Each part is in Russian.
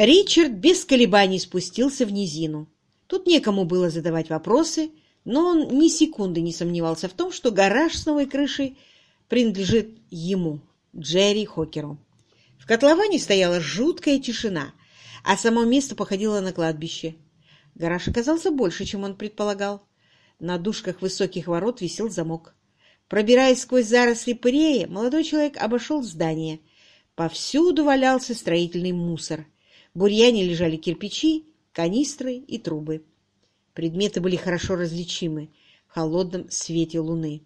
Ричард без колебаний спустился в низину. Тут некому было задавать вопросы, но он ни секунды не сомневался в том, что гараж с новой крышей принадлежит ему, Джерри Хокеру. В котловане стояла жуткая тишина, а само место походило на кладбище. Гараж оказался больше, чем он предполагал. На дужках высоких ворот висел замок. Пробираясь сквозь заросли пырея, молодой человек обошел здание. Повсюду валялся строительный мусор — бурьяне лежали кирпичи, канистры и трубы. Предметы были хорошо различимы в холодном свете луны.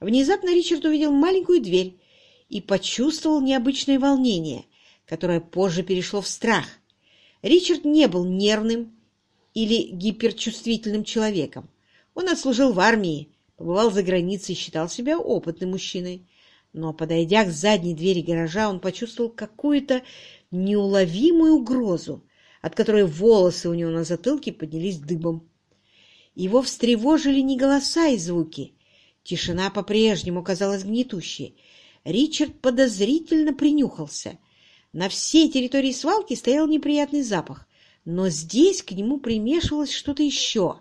Внезапно Ричард увидел маленькую дверь и почувствовал необычное волнение, которое позже перешло в страх. Ричард не был нервным или гиперчувствительным человеком. Он отслужил в армии, побывал за границей и считал себя опытным мужчиной. Но, подойдя к задней двери гаража, он почувствовал какую-то неуловимую угрозу, от которой волосы у него на затылке поднялись дыбом. Его встревожили не голоса и звуки. Тишина по-прежнему казалась гнетущей. Ричард подозрительно принюхался. На всей территории свалки стоял неприятный запах, но здесь к нему примешивалось что-то еще,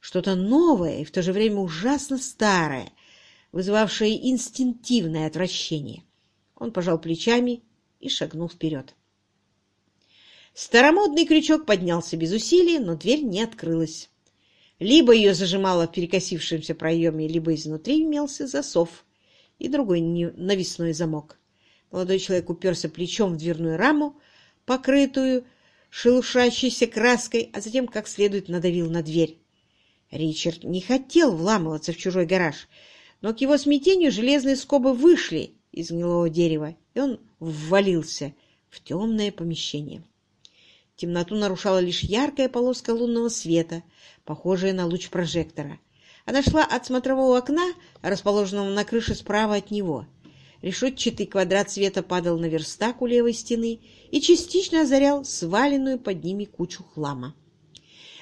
что-то новое и в то же время ужасно старое, вызывавшее инстинктивное отвращение. Он пожал плечами и шагнул вперед. Старомодный крючок поднялся без усилий, но дверь не открылась. Либо ее зажимало в перекосившемся проеме, либо изнутри имелся засов и другой навесной замок. Молодой человек уперся плечом в дверную раму, покрытую шелушащейся краской, а затем как следует надавил на дверь. Ричард не хотел вламываться в чужой гараж, но к его смятению железные скобы вышли из гнилого дерева, и он ввалился в темное помещение. Темноту нарушала лишь яркая полоска лунного света, похожая на луч прожектора. Она шла от смотрового окна, расположенного на крыше справа от него. Решетчатый квадрат света падал на верстак у левой стены и частично озарял сваленную под ними кучу хлама.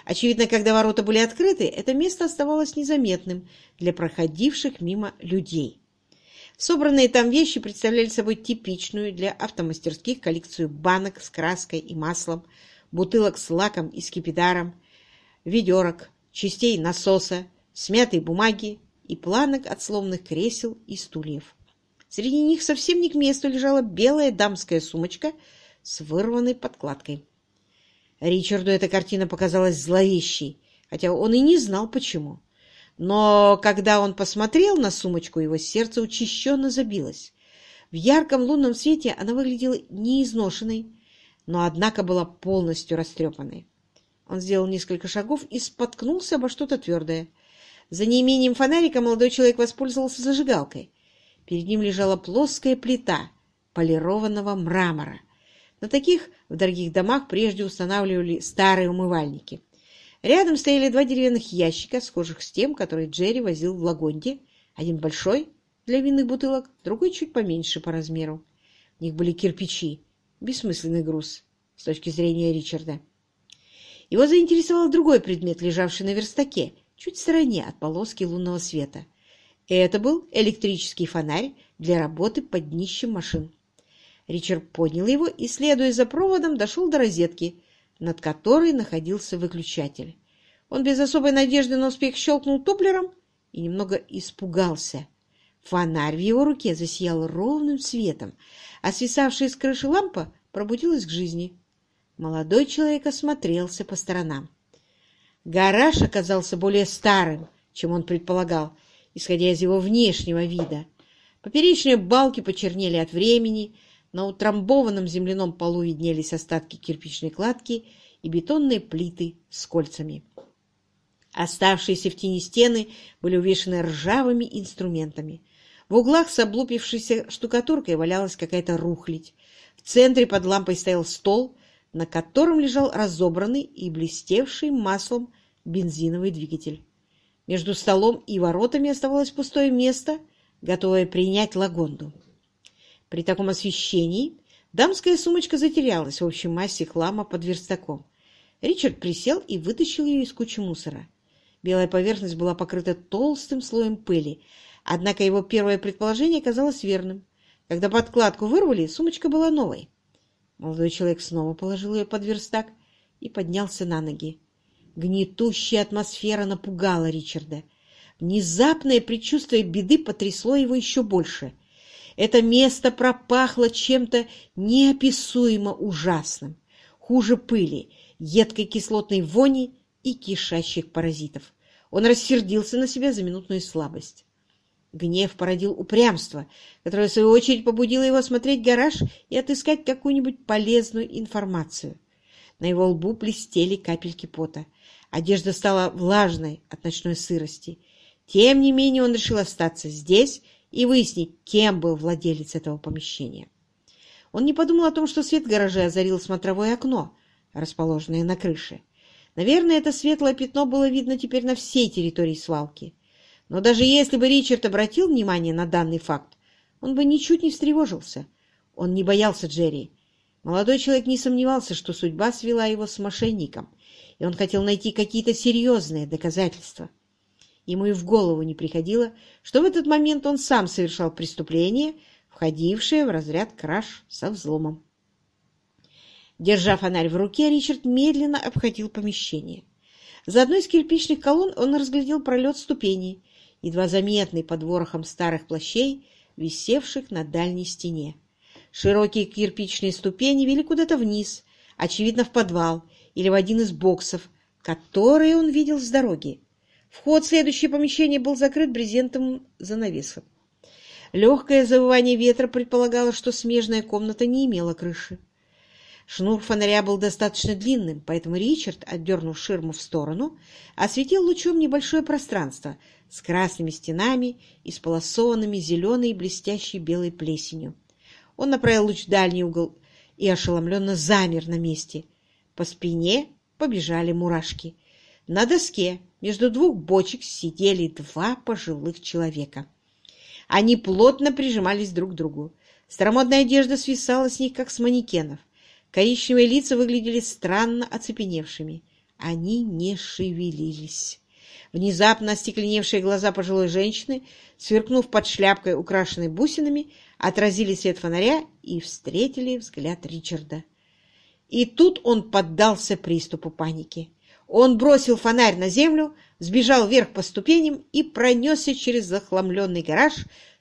Очевидно, когда ворота были открыты, это место оставалось незаметным для проходивших мимо людей. Собранные там вещи представляли собой типичную для автомастерских коллекцию банок с краской и маслом, бутылок с лаком и скипидаром, ведерок, частей насоса, смятой бумаги и планок от сломанных кресел и стульев. Среди них совсем не к месту лежала белая дамская сумочка с вырванной подкладкой. Ричарду эта картина показалась зловещей, хотя он и не знал почему. Но когда он посмотрел на сумочку, его сердце учащенно забилось. В ярком лунном свете она выглядела неизношенной, но однако была полностью растрепанной. Он сделал несколько шагов и споткнулся обо что-то твердое. За неимением фонарика молодой человек воспользовался зажигалкой. Перед ним лежала плоская плита полированного мрамора. На таких в дорогих домах прежде устанавливали старые умывальники. Рядом стояли два деревянных ящика, схожих с тем, который Джерри возил в Лагонде. Один большой для винных бутылок, другой чуть поменьше по размеру. В них были кирпичи, бессмысленный груз с точки зрения Ричарда. Его заинтересовал другой предмет, лежавший на верстаке, чуть в стороне от полоски лунного света. Это был электрический фонарь для работы под днищем машин. Ричард поднял его и, следуя за проводом, дошел до розетки, над которой находился выключатель. Он без особой надежды на успех щелкнул топлером и немного испугался. Фонарь в его руке засиял ровным светом, а свисавшая с крыши лампа пробудилась к жизни. Молодой человек осмотрелся по сторонам. Гараж оказался более старым, чем он предполагал, исходя из его внешнего вида. Поперечные балки почернели от времени, на утрамбованном земляном полу виднелись остатки кирпичной кладки и бетонные плиты с кольцами. Оставшиеся в тени стены были увешаны ржавыми инструментами. В углах с облупившейся штукатуркой валялась какая-то рухлядь. В центре под лампой стоял стол, на котором лежал разобранный и блестевший маслом бензиновый двигатель. Между столом и воротами оставалось пустое место, готовое принять лагонду. При таком освещении дамская сумочка затерялась в общей массе хлама под верстаком. Ричард присел и вытащил ее из кучи мусора. Белая поверхность была покрыта толстым слоем пыли, Однако его первое предположение казалось верным. Когда подкладку вырвали, сумочка была новой. Молодой человек снова положил ее под верстак и поднялся на ноги. Гнетущая атмосфера напугала Ричарда. Внезапное предчувствие беды потрясло его еще больше. Это место пропахло чем-то неописуемо ужасным, хуже пыли, едкой кислотной вони и кишащих паразитов. Он рассердился на себя за минутную слабость. Гнев породил упрямство, которое, в свою очередь, побудило его осмотреть гараж и отыскать какую-нибудь полезную информацию. На его лбу блестели капельки пота. Одежда стала влажной от ночной сырости. Тем не менее он решил остаться здесь и выяснить, кем был владелец этого помещения. Он не подумал о том, что свет гаража озарил смотровое окно, расположенное на крыше. Наверное, это светлое пятно было видно теперь на всей территории свалки. Но даже если бы Ричард обратил внимание на данный факт, он бы ничуть не встревожился. Он не боялся Джерри. Молодой человек не сомневался, что судьба свела его с мошенником, и он хотел найти какие-то серьезные доказательства. Ему и в голову не приходило, что в этот момент он сам совершал преступление, входившее в разряд краж со взломом. Держа фонарь в руке, Ричард медленно обходил помещение. За одной из кирпичных колонн он разглядел пролет ступеней, едва заметный под ворохом старых плащей, висевших на дальней стене. Широкие кирпичные ступени вели куда-то вниз, очевидно, в подвал или в один из боксов, которые он видел с дороги. Вход в следующее помещение был закрыт брезентовым занавесом. Легкое завывание ветра предполагало, что смежная комната не имела крыши. Шнур фонаря был достаточно длинным, поэтому Ричард, отдернув ширму в сторону, осветил лучом небольшое пространство с красными стенами и сполосованными зеленой блестящей белой плесенью. Он направил луч в дальний угол и ошеломленно замер на месте. По спине побежали мурашки. На доске между двух бочек сидели два пожилых человека. Они плотно прижимались друг к другу. Старомодная одежда свисала с них, как с манекенов. Коричневые лица выглядели странно оцепеневшими. Они не шевелились. Внезапно остекленевшие глаза пожилой женщины, сверкнув под шляпкой, украшенной бусинами, отразили свет фонаря и встретили взгляд Ричарда. И тут он поддался приступу паники. Он бросил фонарь на землю, сбежал вверх по ступеням и пронесся через захламленный гараж,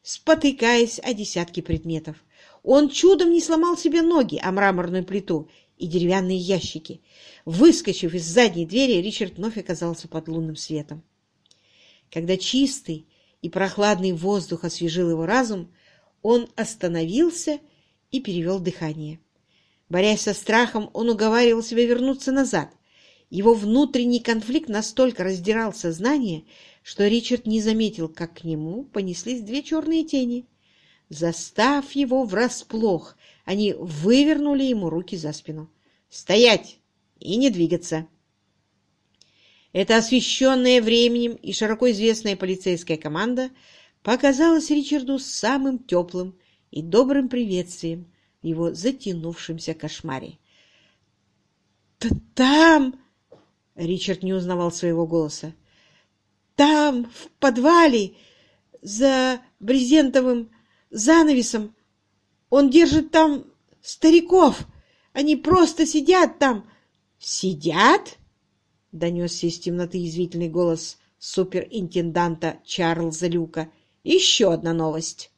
спотыкаясь о десятки предметов. Он чудом не сломал себе ноги о мраморную плиту и деревянные ящики. Выскочив из задней двери, Ричард вновь оказался под лунным светом. Когда чистый и прохладный воздух освежил его разум, он остановился и перевел дыхание. Борясь со страхом, он уговаривал себя вернуться назад, его внутренний конфликт настолько раздирал сознание, что Ричард не заметил, как к нему понеслись две черные тени. Застав его врасплох, они вывернули ему руки за спину. «Стоять и не двигаться!» Эта освещенная временем и широко известная полицейская команда показалась Ричарду самым теплым и добрым приветствием в его затянувшемся кошмаре. «Там!» Ричард не узнавал своего голоса. «Там, в подвале, за брезентовым занавесом, он держит там стариков. Они просто сидят там». «Сидят?» — донесся из темноты язвительный голос суперинтенданта Чарльза Люка. «Еще одна новость».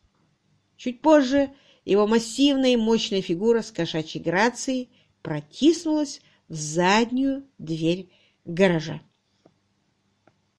Чуть позже его массивная и мощная фигура с кошачьей грацией протиснулась в заднюю дверь гаража.